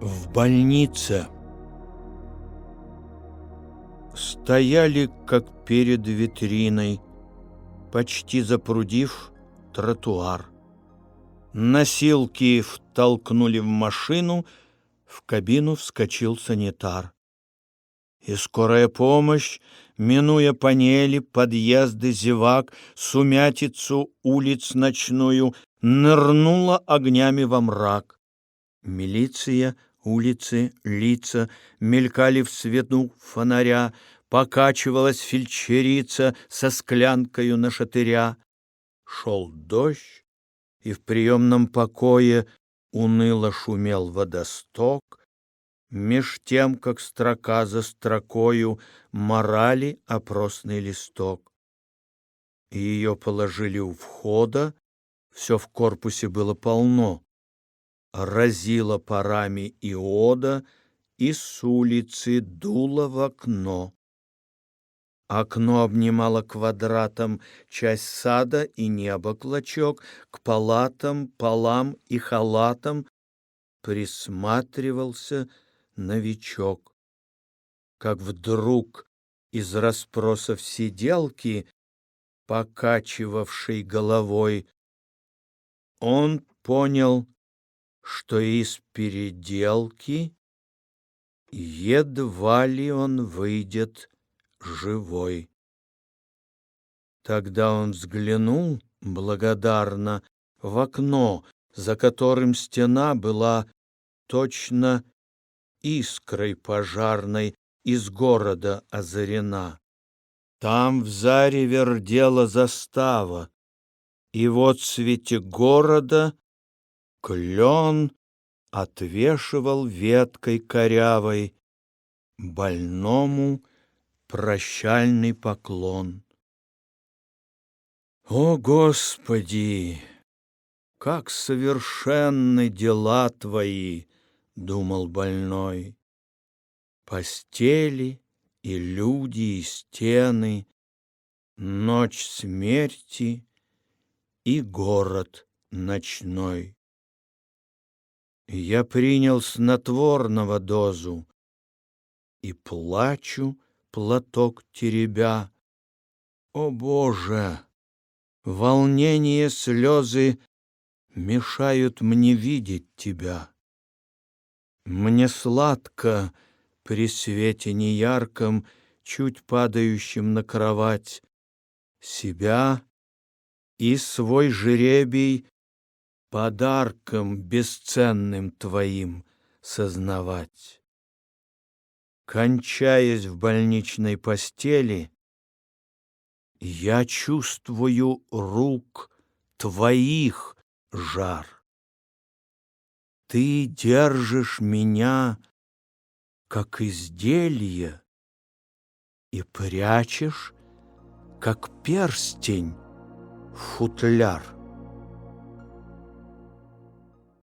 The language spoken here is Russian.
В больнице Стояли, как перед витриной, Почти запрудив тротуар. Носилки втолкнули в машину, В кабину вскочил санитар. И скорая помощь, минуя панели, подъезды, зевак, Сумятицу улиц ночную, Нырнула огнями во мрак. Милиция, улицы, лица Мелькали в свету фонаря, Покачивалась фельдшерица Со склянкою на шатыря. Шел дождь, и в приемном покое Уныло шумел водосток, Меж тем, как строка за строкою Морали опросный листок. Ее положили у входа, Все в корпусе было полно. Разило парами иода, И с улицы дуло в окно. Окно обнимало квадратом часть сада и небо клочок, К палатам, полам и халатам Присматривался новичок. Как вдруг из расспросов сиделки, Покачивавшей головой, Он понял, что из переделки Едва ли он выйдет живой. Тогда он взглянул благодарно в окно, за которым стена была точно искрой пожарной из города озарена. Там в заре вердела застава, и вот в свете города клен отвешивал веткой корявой больному прощальный поклон. О, Господи, как совершенны дела Твои, думал больной. Постели и люди, и стены, ночь смерти и город ночной. Я принял снотворного дозу и плачу, платок теребя. О, Боже! Волнение, слезы мешают мне видеть Тебя. Мне сладко при свете неярком, чуть падающем на кровать, себя и свой жеребий подарком бесценным Твоим сознавать кончаясь в больничной постели, я чувствую рук твоих жар. Ты держишь меня, как изделие, и прячешь, как перстень, футляр.